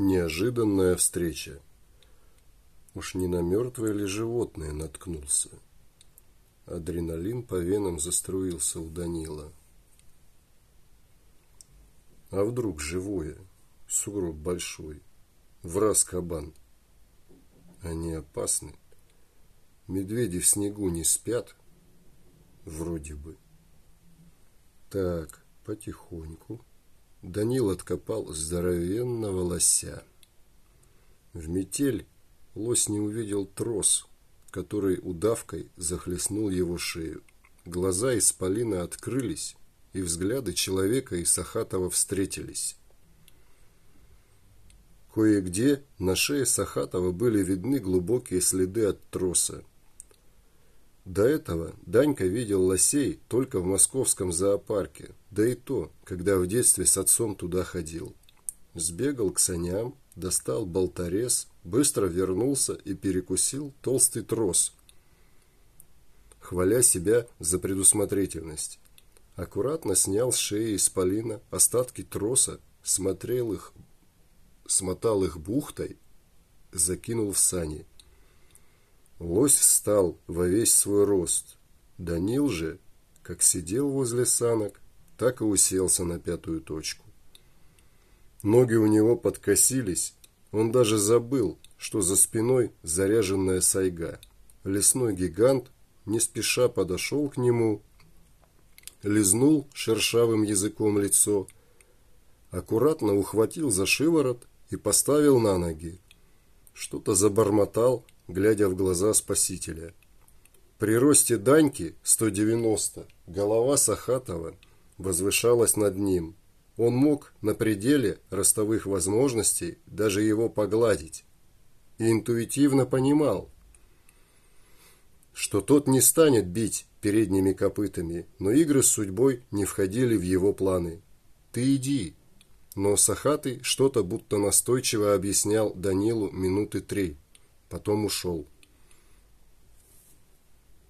Неожиданная встреча. Уж не на мертвое ли животное наткнулся? Адреналин по венам заструился у Данила. А вдруг живое? Сугроб большой. Враз кабан. Они опасны. Медведи в снегу не спят. Вроде бы. Так, потихоньку. Данил откопал здоровенного лося. В метель лось не увидел трос, который удавкой захлестнул его шею. Глаза исполина открылись, и взгляды человека и Сахатова встретились. Кое-где на шее Сахатова были видны глубокие следы от троса. До этого Данька видел лосей только в московском зоопарке, да и то, когда в детстве с отцом туда ходил. Сбегал к саням, достал болторез, быстро вернулся и перекусил толстый трос, хваля себя за предусмотрительность. Аккуратно снял с шеи исполина остатки троса, смотрел их, смотал их бухтой, закинул в сани – Лось встал во весь свой рост. Данил же, как сидел возле санок, так и уселся на пятую точку. Ноги у него подкосились, он даже забыл, что за спиной заряженная сайга. Лесной гигант не спеша подошел к нему, лизнул шершавым языком лицо, аккуратно ухватил за шиворот и поставил на ноги. Что-то забормотал, глядя в глаза спасителя. При росте Даньки 190 голова Сахатова возвышалась над ним. Он мог на пределе ростовых возможностей даже его погладить. И интуитивно понимал, что тот не станет бить передними копытами, но игры с судьбой не входили в его планы. «Ты иди!» Но Сахатый что-то будто настойчиво объяснял Данилу минуты три – потом ушел.